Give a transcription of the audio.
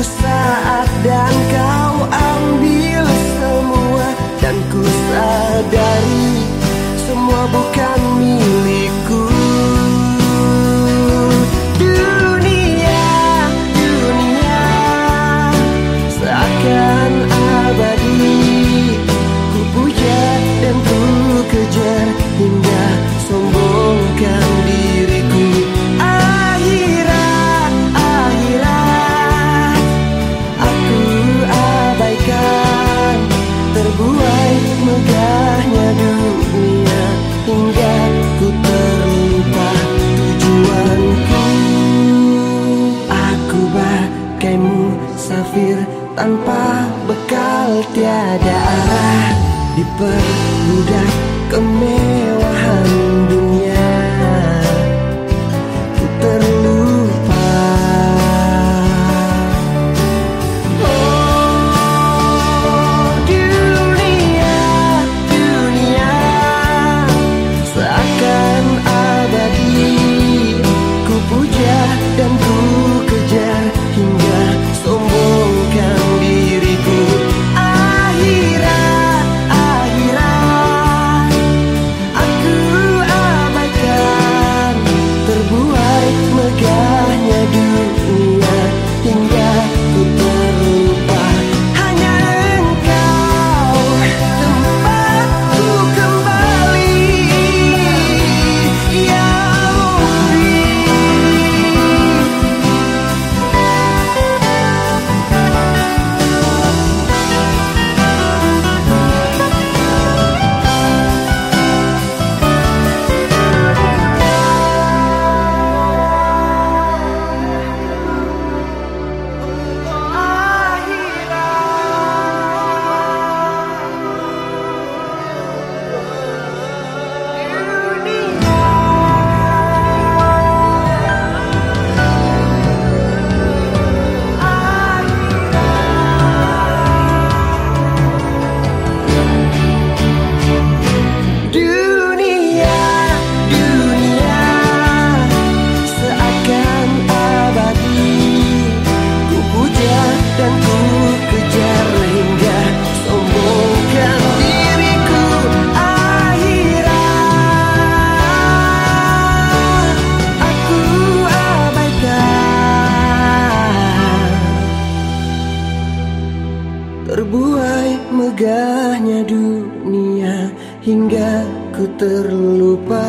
Satu saat dan kau ambil semua Dan ku sadari bagaimu safir tanpa bekal tiada arah. Diperbudak kemen hingga ku terlupa.